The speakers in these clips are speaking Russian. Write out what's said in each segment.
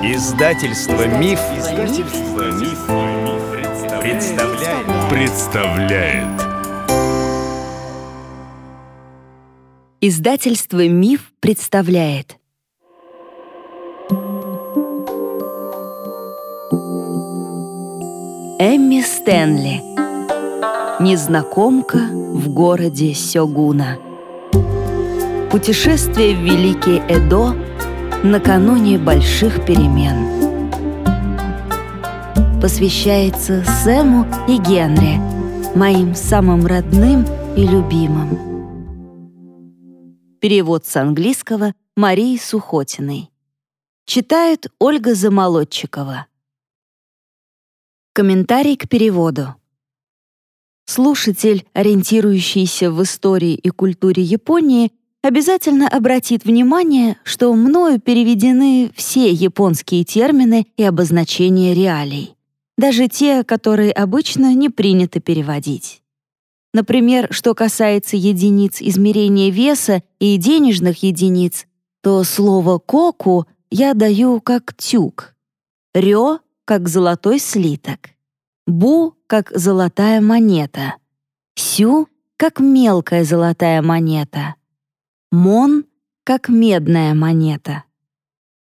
Издательство Миф, Издательство Миф, представляет. представляет. Издательство Миф представляет. Эмми Стэнли. Незнакомка в городе Сёгуна. Путешествие в Великий Эдо накануне больших перемен. Посвящается Сэму и Генри, моим самым родным и любимым. Перевод с английского Марии Сухотиной. Читает Ольга Замолодчикова. Комментарий к переводу. Слушатель, ориентирующийся в истории и культуре Японии, обязательно обратит внимание, что мною переведены все японские термины и обозначения реалий, даже те, которые обычно не принято переводить. Например, что касается единиц измерения веса и денежных единиц, то слово «коку» я даю как «тюк», «рё» — как «золотой слиток», «бу» — как «золотая монета», «сю» — как «мелкая золотая монета», Мон как медная монета.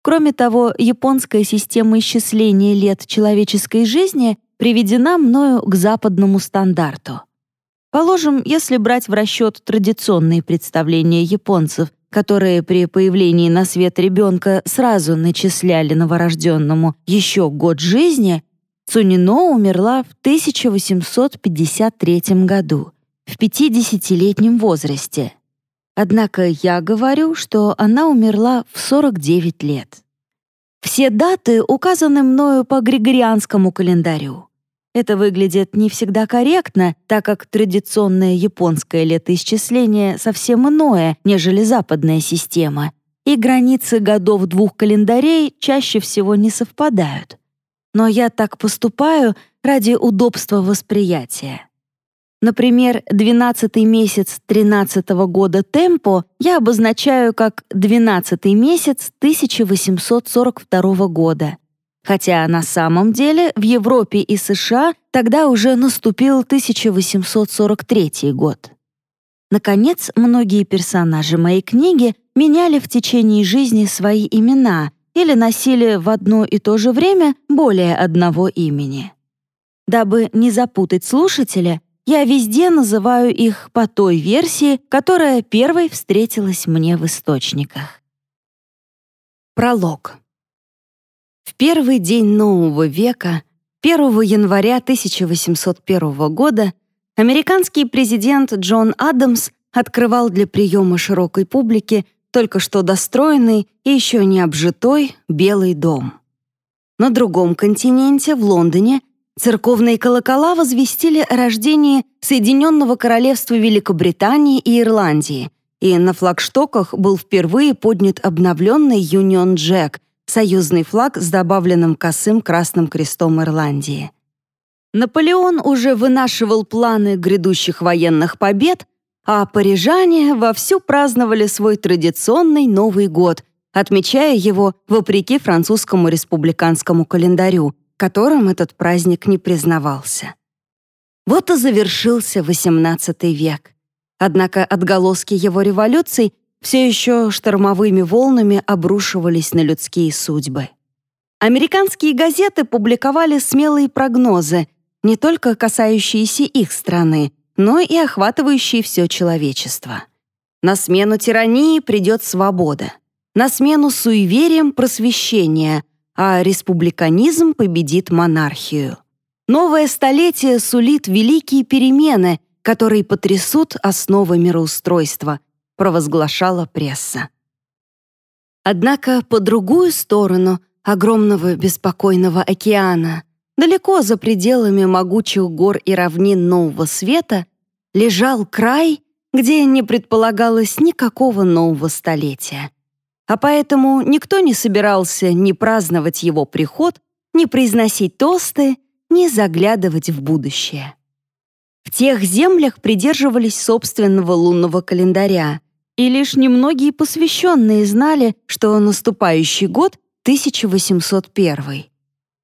Кроме того, японская система исчисления лет человеческой жизни приведена мною к западному стандарту. Положим, если брать в расчет традиционные представления японцев, которые при появлении на свет ребенка сразу начисляли новорожденному еще год жизни, Цунино умерла в 1853 году, в 50-летнем возрасте. Однако я говорю, что она умерла в 49 лет. Все даты указаны мною по григорианскому календарю. Это выглядит не всегда корректно, так как традиционное японское летоисчисление совсем иное, нежели западная система, и границы годов двух календарей чаще всего не совпадают. Но я так поступаю ради удобства восприятия. Например, 12 месяц 13 -го года темпо я обозначаю как 12 месяц 1842 года. Хотя на самом деле в Европе и США тогда уже наступил 1843 год. Наконец, многие персонажи моей книги меняли в течение жизни свои имена или носили в одно и то же время более одного имени. Дабы не запутать слушателя, я везде называю их по той версии, которая первой встретилась мне в источниках. Пролог. В первый день нового века, 1 января 1801 года, американский президент Джон Адамс открывал для приема широкой публики только что достроенный и еще не обжитой Белый дом. На другом континенте, в Лондоне, Церковные колокола возвестили о рождении Соединенного Королевства Великобритании и Ирландии, и на флагштоках был впервые поднят обновленный Юнион Джек, союзный флаг с добавленным косым красным крестом Ирландии. Наполеон уже вынашивал планы грядущих военных побед, а парижане вовсю праздновали свой традиционный Новый год, отмечая его вопреки французскому республиканскому календарю — которым этот праздник не признавался. Вот и завершился XVIII век. Однако отголоски его революций все еще штормовыми волнами обрушивались на людские судьбы. Американские газеты публиковали смелые прогнозы, не только касающиеся их страны, но и охватывающие все человечество. На смену тирании придет свобода. На смену суевериям — просвещение, а республиканизм победит монархию. Новое столетие сулит великие перемены, которые потрясут основы мироустройства, провозглашала пресса. Однако по другую сторону огромного беспокойного океана, далеко за пределами могучих гор и равнин Нового Света, лежал край, где не предполагалось никакого нового столетия а поэтому никто не собирался ни праздновать его приход, ни произносить тосты, ни заглядывать в будущее. В тех землях придерживались собственного лунного календаря, и лишь немногие посвященные знали, что наступающий год 1801.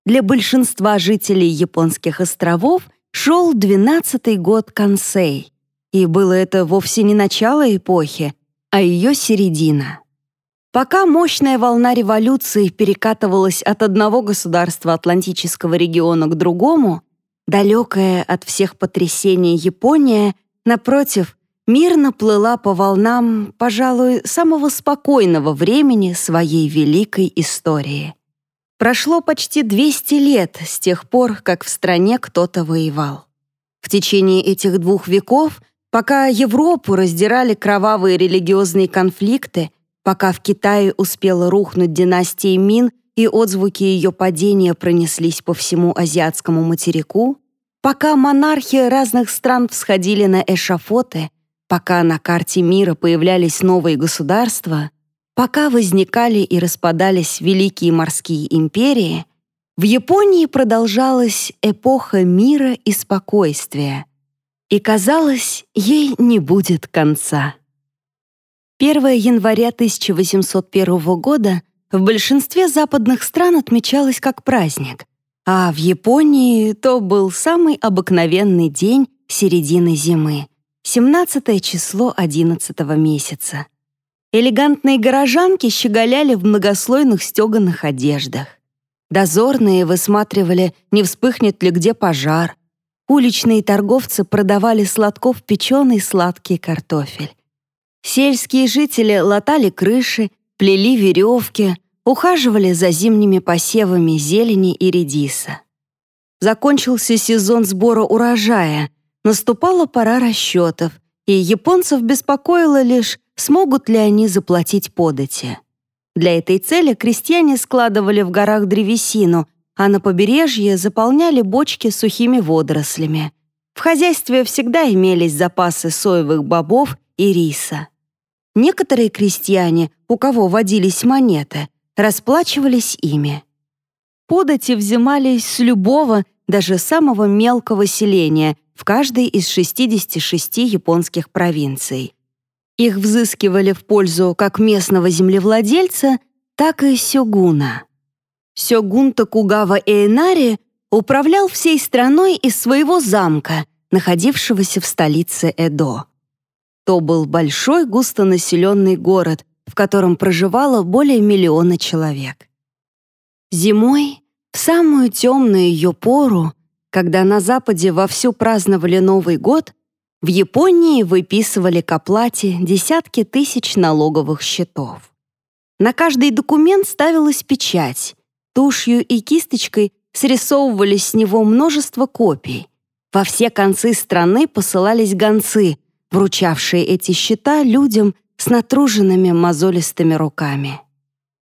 Для большинства жителей японских островов шел 12-й год Кансей, и было это вовсе не начало эпохи, а ее середина. Пока мощная волна революции перекатывалась от одного государства Атлантического региона к другому, далекая от всех потрясений Япония, напротив, мирно плыла по волнам, пожалуй, самого спокойного времени своей великой истории. Прошло почти 200 лет с тех пор, как в стране кто-то воевал. В течение этих двух веков, пока Европу раздирали кровавые религиозные конфликты, пока в Китае успела рухнуть династия Мин и отзвуки ее падения пронеслись по всему азиатскому материку, пока монархи разных стран всходили на эшафоты — Пока на карте мира появлялись новые государства, пока возникали и распадались великие морские империи, в Японии продолжалась эпоха мира и спокойствия. И казалось, ей не будет конца. 1 января 1801 года в большинстве западных стран отмечалось как праздник, а в Японии то был самый обыкновенный день середины зимы — 17 число 11 месяца. Элегантные горожанки щеголяли в многослойных стеганых одеждах. Дозорные высматривали, не вспыхнет ли где пожар. Уличные торговцы продавали сладков печеный сладкий картофель. Сельские жители латали крыши, плели веревки, ухаживали за зимними посевами зелени и редиса. Закончился сезон сбора урожая — Наступала пора расчетов, и японцев беспокоило лишь, смогут ли они заплатить подати. Для этой цели крестьяне складывали в горах древесину, а на побережье заполняли бочки сухими водорослями. В хозяйстве всегда имелись запасы соевых бобов и риса. Некоторые крестьяне, у кого водились монеты, расплачивались ими. Подати взимались с любого, даже самого мелкого селения, в каждой из 66 японских провинций. Их взыскивали в пользу как местного землевладельца, так и сёгуна. Сёгун Токугава Эйнари управлял всей страной из своего замка, находившегося в столице Эдо. То был большой густонаселенный город, в котором проживало более миллиона человек. Зимой, в самую темную ее пору, когда на Западе вовсю праздновали Новый год, в Японии выписывали к оплате десятки тысяч налоговых счетов. На каждый документ ставилась печать. Тушью и кисточкой срисовывались с него множество копий. Во все концы страны посылались гонцы, вручавшие эти счета людям с натруженными мозолистыми руками.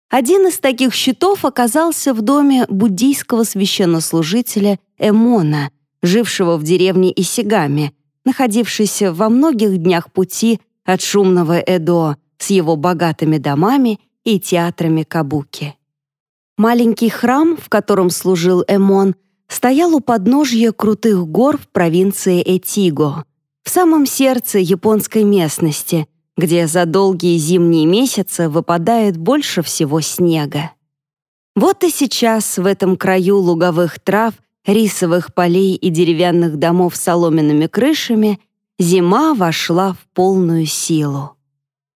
Один из таких щитов оказался в доме буддийского священнослужителя Эмона, жившего в деревне Исигами, находившейся во многих днях пути от шумного Эдо с его богатыми домами и театрами Кабуки. Маленький храм, в котором служил Эмон, стоял у подножья крутых гор в провинции Этиго, в самом сердце японской местности — где за долгие зимние месяцы выпадает больше всего снега. Вот и сейчас в этом краю луговых трав, рисовых полей и деревянных домов с соломенными крышами зима вошла в полную силу.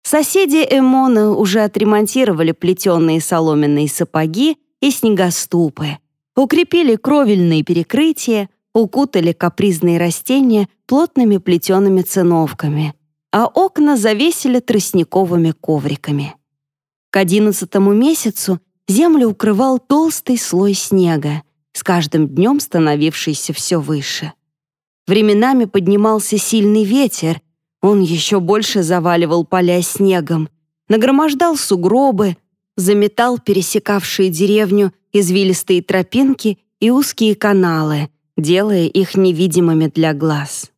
Соседи Эмона уже отремонтировали плетеные соломенные сапоги и снегоступы, укрепили кровельные перекрытия, укутали капризные растения плотными плетеными циновками — а окна завесили тростниковыми ковриками. К одиннадцатому месяцу землю укрывал толстый слой снега, с каждым днем становившийся все выше. Временами поднимался сильный ветер, он еще больше заваливал поля снегом, нагромождал сугробы, заметал пересекавшие деревню извилистые тропинки и узкие каналы, делая их невидимыми для глаз.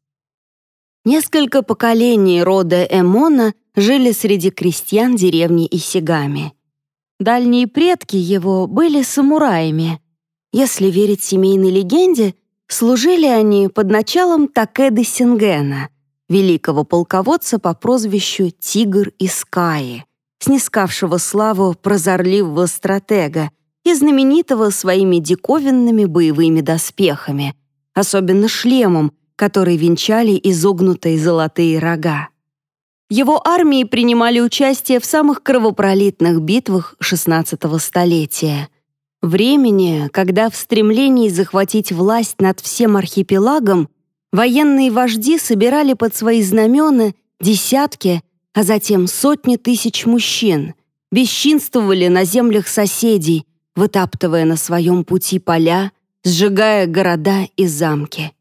Несколько поколений рода Эмона жили среди крестьян деревни Исигами. Дальние предки его были самураями. Если верить семейной легенде, служили они под началом Такеды Сингена, великого полководца по прозвищу Тигр из Каи, снискавшего славу прозорливого стратега и знаменитого своими диковинными боевыми доспехами, особенно шлемом, который венчали изогнутые золотые рога. Его армии принимали участие в самых кровопролитных битвах XVI столетия. Времени, когда в стремлении захватить власть над всем архипелагом военные вожди собирали под свои знамена десятки, а затем сотни тысяч мужчин, бесчинствовали на землях соседей, вытаптывая на своем пути поля, сжигая города и замки.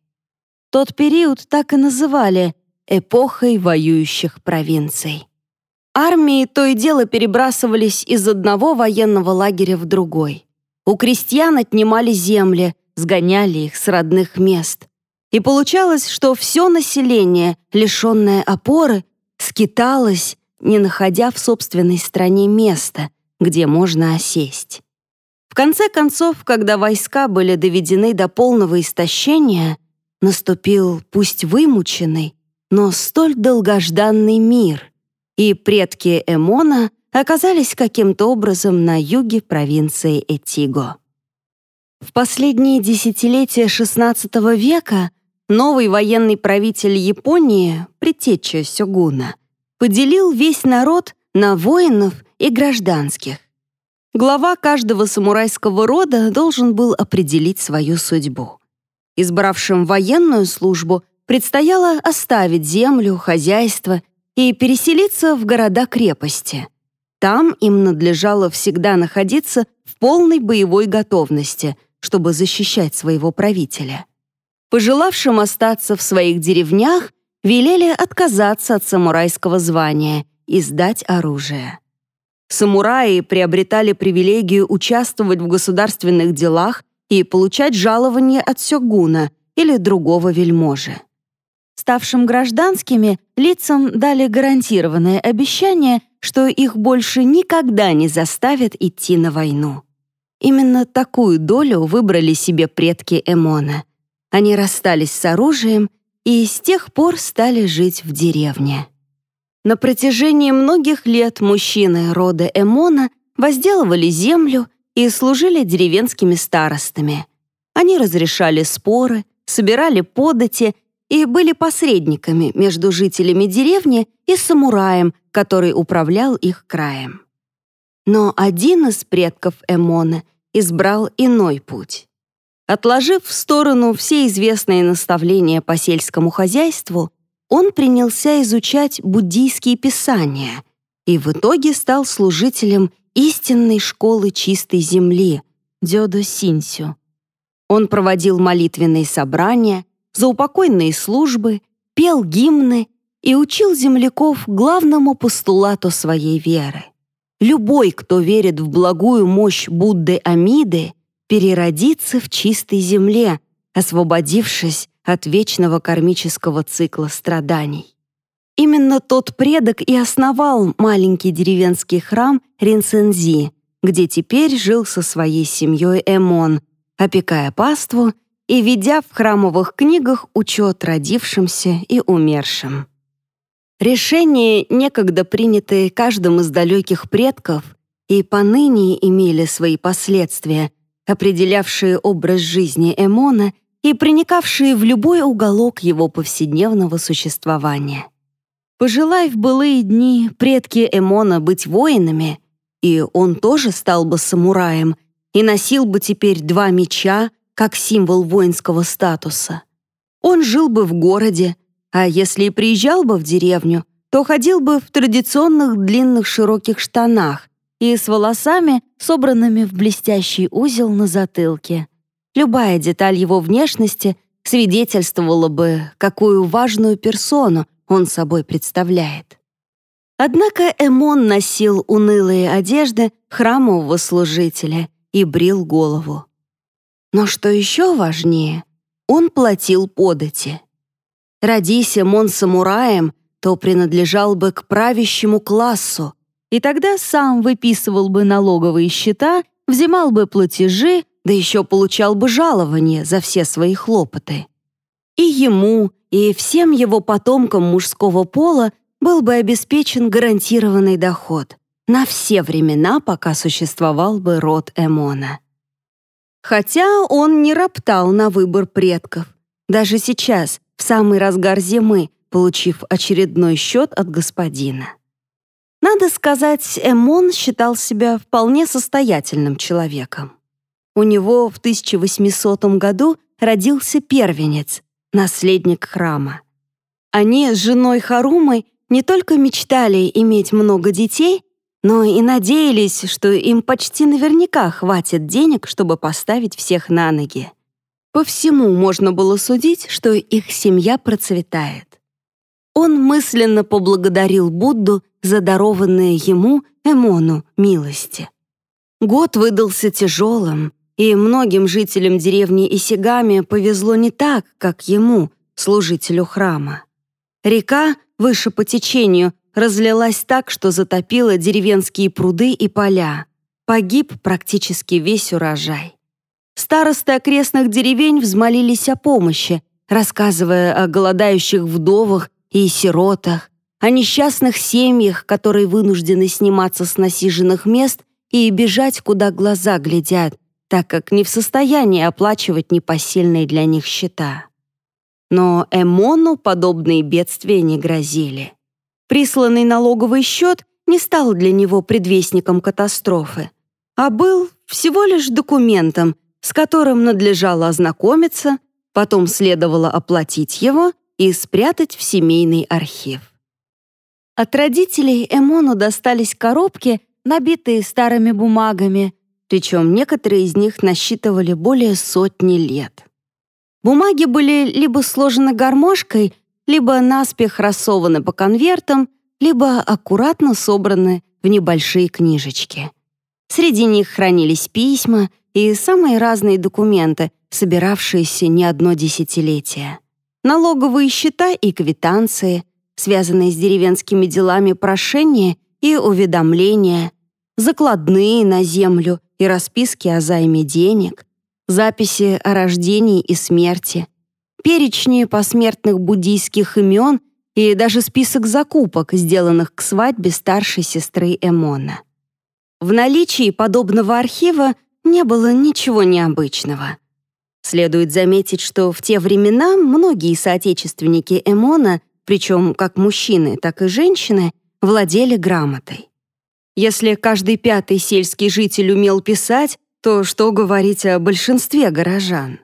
Тот период так и называли эпохой воюющих провинций. Армии то и дело перебрасывались из одного военного лагеря в другой. У крестьян отнимали земли, сгоняли их с родных мест. И получалось, что все население, лишенное опоры, скиталось, не находя в собственной стране места, где можно осесть. В конце концов, когда войска были доведены до полного истощения, наступил пусть вымученный, но столь долгожданный мир, и предки Эмона оказались каким-то образом на юге провинции Этиго. В последние десятилетия XVI века новый военный правитель Японии, предтеча Сёгуна, поделил весь народ на воинов и гражданских. Глава каждого самурайского рода должен был определить свою судьбу. Избравшим военную службу предстояло оставить землю, хозяйство и переселиться в города-крепости. Там им надлежало всегда находиться в полной боевой готовности, чтобы защищать своего правителя. Пожелавшим остаться в своих деревнях велели отказаться от самурайского звания и сдать оружие. Самураи приобретали привилегию участвовать в государственных делах и получать жалование от сёгуна или другого вельможи ставшим гражданскими, лицам дали гарантированное обещание, что их больше никогда не заставят идти на войну. Именно такую долю выбрали себе предки Эмона. Они расстались с оружием и с тех пор стали жить в деревне. На протяжении многих лет мужчины рода Эмона возделывали землю и служили деревенскими старостами. Они разрешали споры, собирали подати и были посредниками между жителями деревни и самураем, который управлял их краем. Но один из предков Эмона избрал иной путь. Отложив в сторону все известные наставления по сельскому хозяйству, он принялся изучать буддийские писания и в итоге стал служителем истинной школы чистой земли — Дёдо Синсю. Он проводил молитвенные собрания, заупокойные службы, пел гимны и учил земляков главному постулату своей веры. Любой, кто верит в благую мощь Будды Амиды, переродится в чистой земле, освободившись от вечного кармического цикла страданий. Именно тот предок и основал маленький деревенский храм Ринсензи, где теперь жил со своей семьей Эмон, опекая паству и ведя в храмовых книгах учет родившимся и умершим. Решения, некогда принятые каждым из далеких предков, и поныне имели свои последствия, определявшие образ жизни Эмона и проникавшие в любой уголок его повседневного существования. Пожелай в былые дни предки Эмона быть воинами, и он тоже стал бы самураем и носил бы теперь два меча, как символ воинского статуса. Он жил бы в городе, а если и приезжал бы в деревню, то ходил бы в традиционных длинных широких штанах и с волосами, собранными в блестящий узел на затылке. Любая деталь его внешности свидетельствовала бы, какую важную персону он собой представляет. Однако Эмон носил унылые одежды храмового служителя и брил голову. Но что еще важнее, он платил подати. Родися Мон самураем, то принадлежал бы к правящему классу, и тогда сам выписывал бы налоговые счета, взимал бы платежи, да еще получал бы жалование за все свои хлопоты. И ему, и всем его потомкам мужского пола был бы обеспечен гарантированный доход. на все времена, пока существовал бы род Эмона. Хотя он не роптал на выбор предков. Даже сейчас, в самый разгар зимы, получив очередной счет от господина. Надо сказать, Эмон считал себя вполне состоятельным человеком. У него в 1800 году родился первенец, наследник храма. Они с женой Харумой не только мечтали иметь много детей, но и надеялись, что им почти наверняка хватит денег, чтобы поставить всех на ноги. По всему можно было судить, что их семья процветает. Он мысленно поблагодарил Будду за дарованные ему Эмону милости. Год выдался тяжелым, и многим жителям деревни Исигами повезло не так, как ему, служителю храма. Река, выше по течению, разлилась так, что затопила деревенские пруды и поля. Погиб практически весь урожай. Старосты окрестных деревень взмолились о помощи, рассказывая о голодающих вдовах и сиротах, о несчастных семьях, которые вынуждены сниматься с насиженных мест и бежать, куда глаза глядят, так как не в состоянии оплачивать непосильные для них счета. Но Эмону подобные бедствия не грозили. Присланный налоговый счет не стал для него предвестником катастрофы, а был всего лишь документом, с которым надлежало ознакомиться, потом следовало оплатить его и спрятать в семейный архив. От родителей Эмону достались коробки, набитые старыми бумагами, причем некоторые из них насчитывали более сотни лет. Бумаги были либо сложены гармошкой, либо наспех рассованы по конвертам, либо аккуратно собраны в небольшие книжечки. Среди них хранились письма и самые разные документы, собиравшиеся не одно десятилетие. Налоговые счета и квитанции, связанные с деревенскими делами прошения и уведомления, закладные на землю и расписки о займе денег, записи о рождении и смерти, перечни посмертных буддийских имен и даже список закупок, сделанных к свадьбе старшей сестры Эмона. В наличии подобного архива не было ничего необычного. Следует заметить, что в те времена многие соотечественники Эмона, причем как мужчины, так и женщины, владели грамотой. Если каждый пятый сельский житель умел писать, то что говорить о большинстве горожан?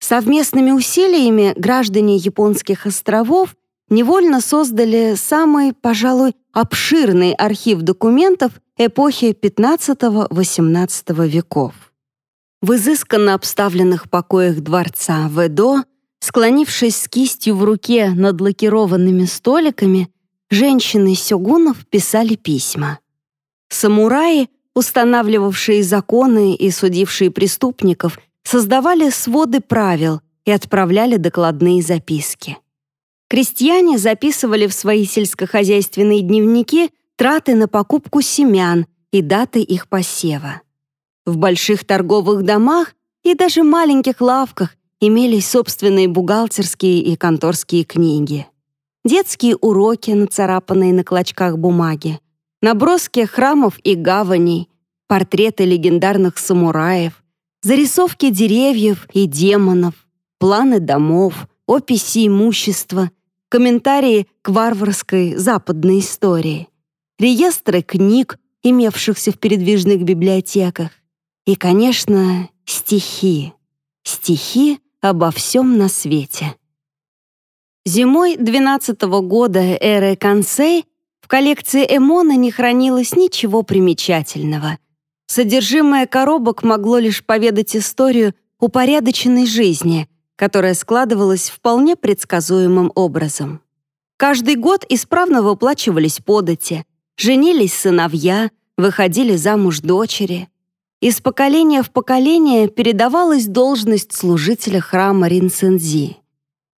Совместными усилиями граждане японских островов невольно создали самый, пожалуй, обширный архив документов эпохи XV-XVIII веков. В изысканно обставленных покоях дворца Ведо, склонившись с кистью в руке над лакированными столиками, женщины сёгунов писали письма. Самураи устанавливавшие законы и судившие преступников, создавали своды правил и отправляли докладные записки. Крестьяне записывали в свои сельскохозяйственные дневники траты на покупку семян и даты их посева. В больших торговых домах и даже маленьких лавках имелись собственные бухгалтерские и конторские книги. Детские уроки, нацарапанные на клочках бумаги, наброски храмов и гаваней, портреты легендарных самураев, зарисовки деревьев и демонов, планы домов, описи имущества, комментарии к варварской западной истории, реестры книг, имевшихся в передвижных библиотеках, и, конечно, стихи. Стихи обо всем на свете. Зимой 12 -го года эры Кансей в коллекции Эмона не хранилось ничего примечательного. Содержимое коробок могло лишь поведать историю упорядоченной жизни, которая складывалась вполне предсказуемым образом. Каждый год исправно выплачивались подати, женились сыновья, выходили замуж дочери. Из поколения в поколение передавалась должность служителя храма Ринсензи.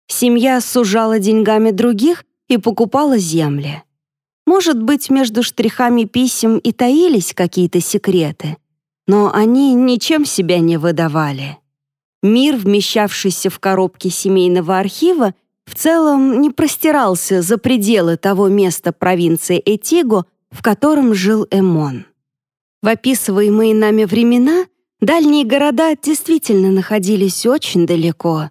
Семья сужала деньгами других и покупала земли. Может быть, между штрихами писем и таились какие-то секреты, но они ничем себя не выдавали. Мир, вмещавшийся в коробке семейного архива, в целом не простирался за пределы того места провинции Этиго, в котором жил Эмон. В описываемые нами времена дальние города действительно находились очень далеко.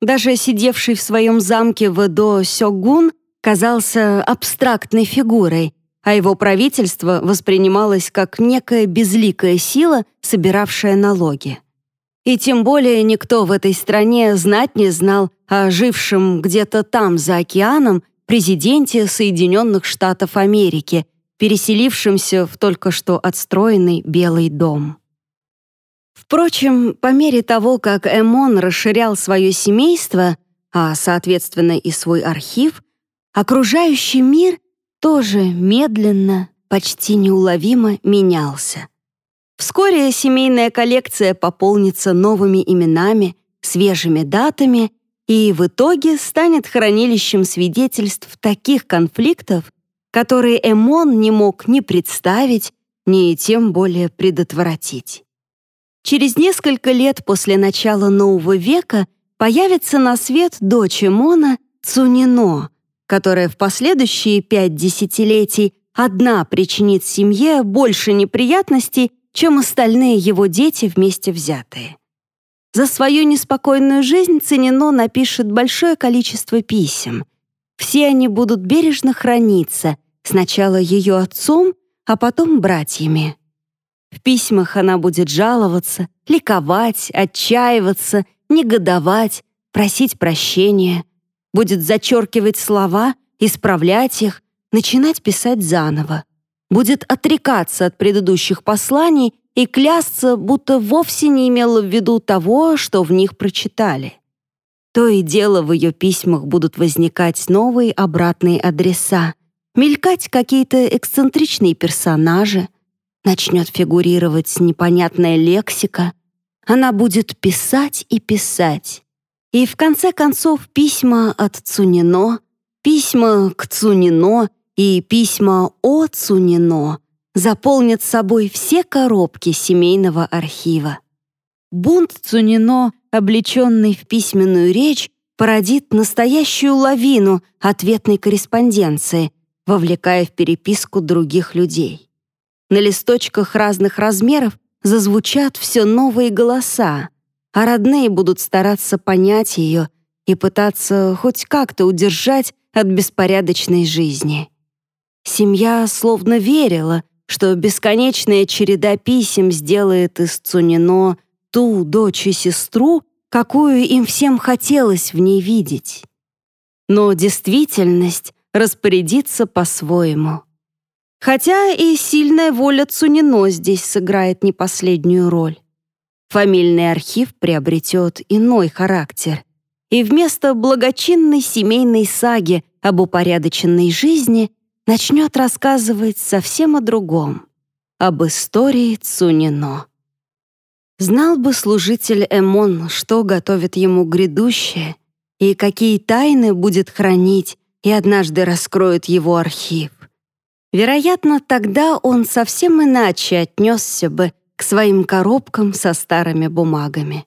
Даже сидевший в своем замке в Сёгун казался абстрактной фигурой, а его правительство воспринималось как некая безликая сила, собиравшая налоги. И тем более никто в этой стране знать не знал о жившем где-то там, за океаном, президенте Соединенных Штатов Америки, переселившемся в только что отстроенный Белый дом. Впрочем, по мере того, как Эмон расширял свое семейство, а, соответственно, и свой архив, окружающий мир тоже медленно, почти неуловимо менялся. Вскоре семейная коллекция пополнится новыми именами, свежими датами и в итоге станет хранилищем свидетельств таких конфликтов, которые Эмон не мог ни представить, ни тем более предотвратить. Через несколько лет после начала нового века появится на свет дочь Эмона Цунино, которая в последующие пять десятилетий одна причинит семье больше неприятностей, чем остальные его дети вместе взятые. За свою неспокойную жизнь Ценино напишет большое количество писем. Все они будут бережно храниться, сначала ее отцом, а потом братьями. В письмах она будет жаловаться, ликовать, отчаиваться, негодовать, просить прощения, будет зачеркивать слова, исправлять их, начинать писать заново будет отрекаться от предыдущих посланий и клясться, будто вовсе не имела в виду того, что в них прочитали. То и дело в ее письмах будут возникать новые обратные адреса, мелькать какие-то эксцентричные персонажи, начнет фигурировать непонятная лексика, она будет писать и писать. И в конце концов письма от Цунино, письма к Цунино — и письма о Цунино заполнят собой все коробки семейного архива. Бунт Цунино, облеченный в письменную речь, породит настоящую лавину ответной корреспонденции, вовлекая в переписку других людей. На листочках разных размеров зазвучат все новые голоса, а родные будут стараться понять ее и пытаться хоть как-то удержать от беспорядочной жизни. Семья словно верила, что бесконечная череда писем сделает из Цунино ту дочь и сестру, какую им всем хотелось в ней видеть. Но действительность распорядится по-своему. Хотя и сильная воля Цунино здесь сыграет не последнюю роль. Фамильный архив приобретет иной характер, и вместо благочинной семейной саги об упорядоченной жизни — начнет рассказывать совсем о другом, об истории Цунино. Знал бы служитель Эмон, что готовит ему грядущее и какие тайны будет хранить и однажды раскроет его архив. Вероятно, тогда он совсем иначе отнесся бы к своим коробкам со старыми бумагами.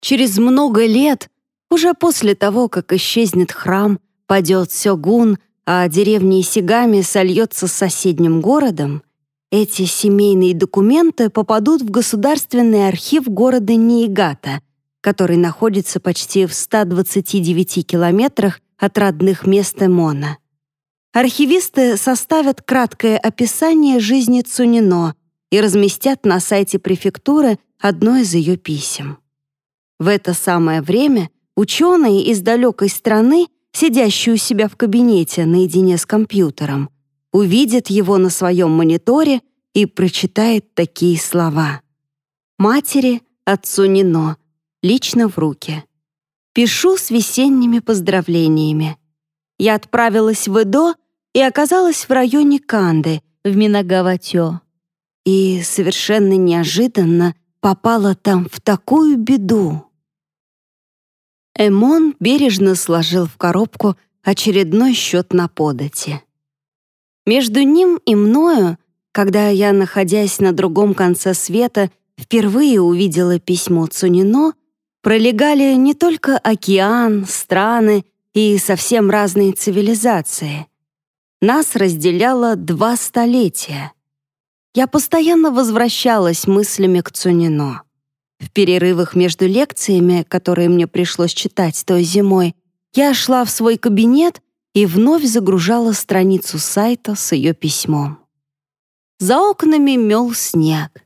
Через много лет, уже после того, как исчезнет храм, падет Сёгун — а деревня Исигами сольется с соседним городом, эти семейные документы попадут в Государственный архив города Ниигата, который находится почти в 129 километрах от родных мест Эмона. Архивисты составят краткое описание жизни Цунино и разместят на сайте префектуры одно из ее писем. В это самое время ученые из далекой страны сидящий у себя в кабинете наедине с компьютером, увидит его на своем мониторе и прочитает такие слова. «Матери, отцу Нино, лично в руки. Пишу с весенними поздравлениями. Я отправилась в Эдо и оказалась в районе Канды, в Минагаватё. И совершенно неожиданно попала там в такую беду. Эмон бережно сложил в коробку очередной счет на подати. Между ним и мною, когда я, находясь на другом конце света, впервые увидела письмо Цунино, пролегали не только океан, страны и совсем разные цивилизации. Нас разделяло два столетия. Я постоянно возвращалась мыслями к Цунино. В перерывах между лекциями, которые мне пришлось читать той зимой, я шла в свой кабинет и вновь загружала страницу сайта с ее письмом. За окнами мел снег.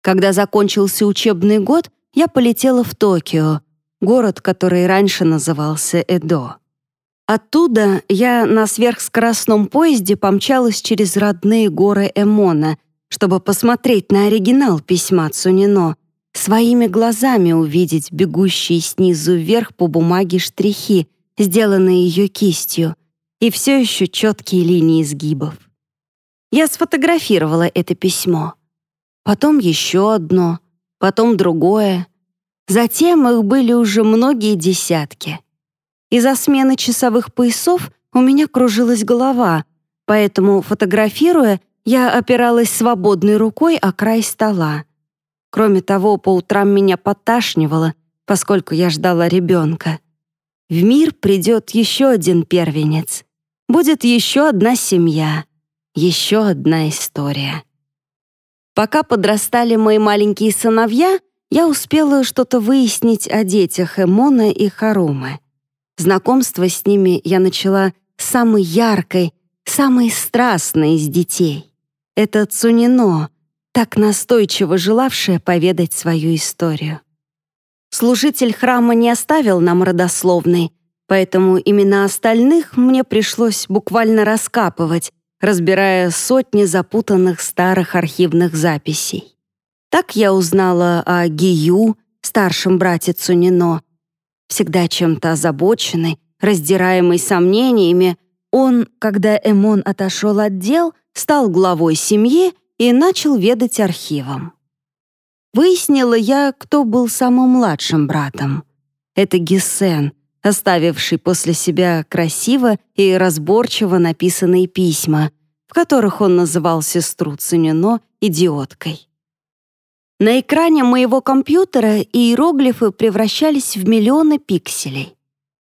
Когда закончился учебный год, я полетела в Токио, город, который раньше назывался Эдо. Оттуда я на сверхскоростном поезде помчалась через родные горы Эмона, чтобы посмотреть на оригинал письма Цунино, своими глазами увидеть бегущие снизу вверх по бумаге штрихи, сделанные ее кистью, и все еще четкие линии сгибов. Я сфотографировала это письмо. Потом еще одно, потом другое. Затем их были уже многие десятки. Из-за смены часовых поясов у меня кружилась голова, поэтому, фотографируя, я опиралась свободной рукой о край стола. Кроме того, по утрам меня подташнивало, поскольку я ждала ребенка. В мир придет еще один первенец. Будет еще одна семья, еще одна история. Пока подрастали мои маленькие сыновья, я успела что-то выяснить о детях Эмона и Харумы. Знакомство с ними я начала с самой яркой, самой страстной из детей. Это Цунино, так настойчиво желавшая поведать свою историю. Служитель храма не оставил нам родословной, поэтому имена остальных мне пришлось буквально раскапывать, разбирая сотни запутанных старых архивных записей. Так я узнала о Гию, старшем брате Цунино. Всегда чем-то озабоченный, раздираемый сомнениями, он, когда Эмон отошел от дел, стал главой семьи и начал ведать архивом. Выяснила я, кто был самым младшим братом. Это Гесен, оставивший после себя красиво и разборчиво написанные письма, в которых он называл сестру Цунино идиоткой. На экране моего компьютера иероглифы превращались в миллионы пикселей.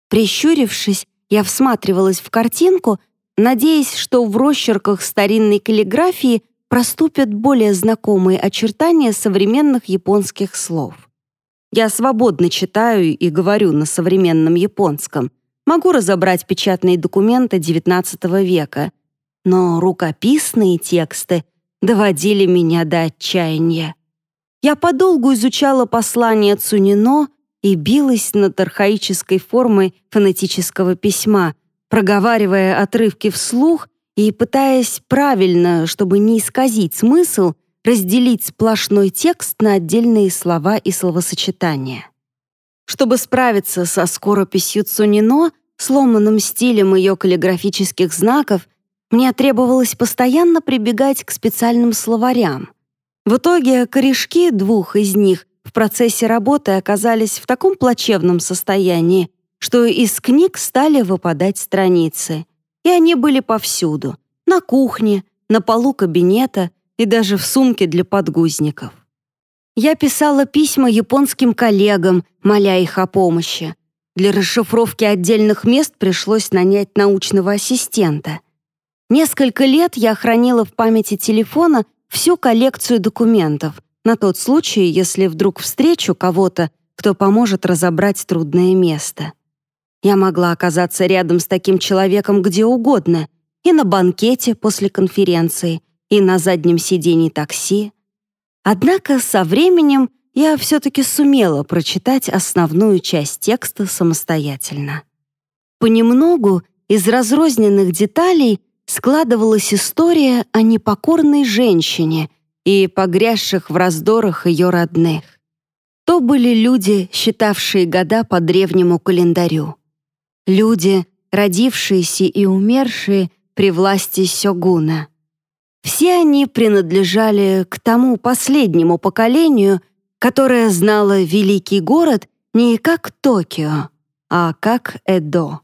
Прищурившись, я всматривалась в картинку, надеясь, что в росчерках старинной каллиграфии проступят более знакомые очертания современных японских слов. Я свободно читаю и говорю на современном японском. Могу разобрать печатные документы XIX века, но рукописные тексты доводили меня до отчаяния. Я подолгу изучала послание Цунино и билась над архаической формой фонетического письма, проговаривая отрывки вслух и пытаясь правильно, чтобы не исказить смысл, разделить сплошной текст на отдельные слова и словосочетания. Чтобы справиться со скорописью Цунино, сломанным стилем ее каллиграфических знаков, мне требовалось постоянно прибегать к специальным словарям. В итоге корешки двух из них в процессе работы оказались в таком плачевном состоянии, что из книг стали выпадать страницы. И они были повсюду — на кухне, на полу кабинета — и даже в сумке для подгузников. Я писала письма японским коллегам, моля их о помощи. Для расшифровки отдельных мест пришлось нанять научного ассистента. Несколько лет я хранила в памяти телефона всю коллекцию документов на тот случай, если вдруг встречу кого-то, кто поможет разобрать трудное место. Я могла оказаться рядом с таким человеком где угодно, и на банкете после конференции, и на заднем сидении такси. Однако со временем я все-таки сумела прочитать основную часть текста самостоятельно. Понемногу из разрозненных деталей складывалась история о непокорной женщине и погрязших в раздорах ее родных. То были люди, считавшие года по древнему календарю. Люди, родившиеся и умершие при власти Сёгуна. Все они принадлежали к тому последнему поколению, которое знало великий город не как Токио, а как Эдо.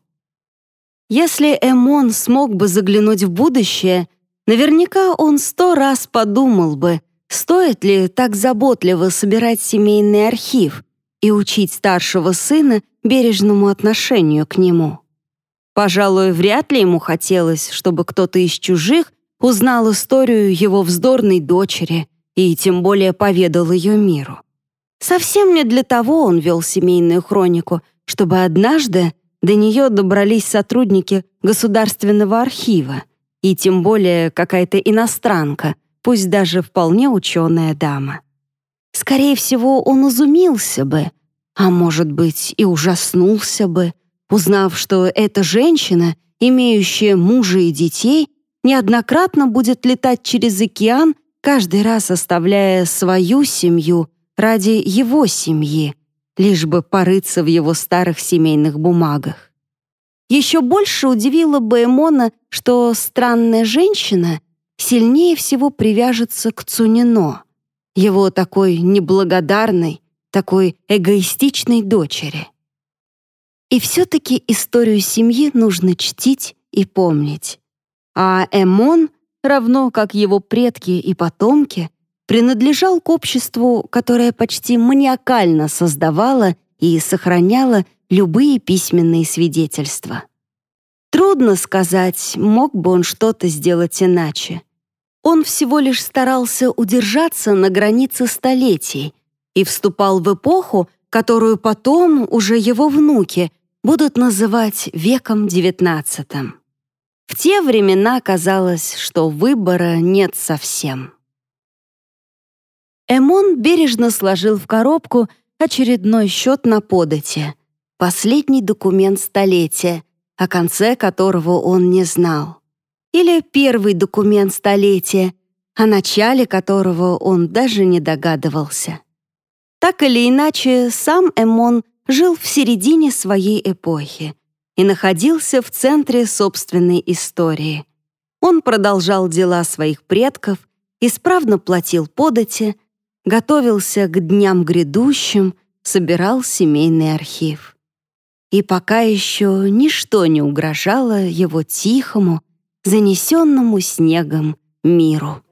Если Эмон смог бы заглянуть в будущее, наверняка он сто раз подумал бы, стоит ли так заботливо собирать семейный архив и учить старшего сына бережному отношению к нему. Пожалуй, вряд ли ему хотелось, чтобы кто-то из чужих узнал историю его вздорной дочери и тем более поведал ее миру. Совсем не для того он вел семейную хронику, чтобы однажды до нее добрались сотрудники Государственного архива и тем более какая-то иностранка, пусть даже вполне ученая дама. Скорее всего, он изумился бы, а может быть и ужаснулся бы, узнав, что эта женщина, имеющая мужа и детей, неоднократно будет летать через океан, каждый раз оставляя свою семью ради его семьи, лишь бы порыться в его старых семейных бумагах. Еще больше удивило бы Эмона, что странная женщина сильнее всего привяжется к Цунино, его такой неблагодарной, такой эгоистичной дочери. И все-таки историю семьи нужно чтить и помнить. А Эмон, равно как его предки и потомки, принадлежал к обществу, которое почти маниакально создавало и сохраняло любые письменные свидетельства. Трудно сказать, мог бы он что-то сделать иначе. Он всего лишь старался удержаться на границе столетий и вступал в эпоху, которую потом уже его внуки будут называть веком XIX. В те времена казалось, что выбора нет совсем. Эмон бережно сложил в коробку очередной счет на подате, последний документ столетия, о конце которого он не знал. Или первый документ столетия, о начале которого он даже не догадывался. Так или иначе, сам Эмон жил в середине своей эпохи и находился в центре собственной истории. Он продолжал дела своих предков, исправно платил подати, готовился к дням грядущим, собирал семейный архив. И пока еще ничто не угрожало его тихому, занесенному снегом миру.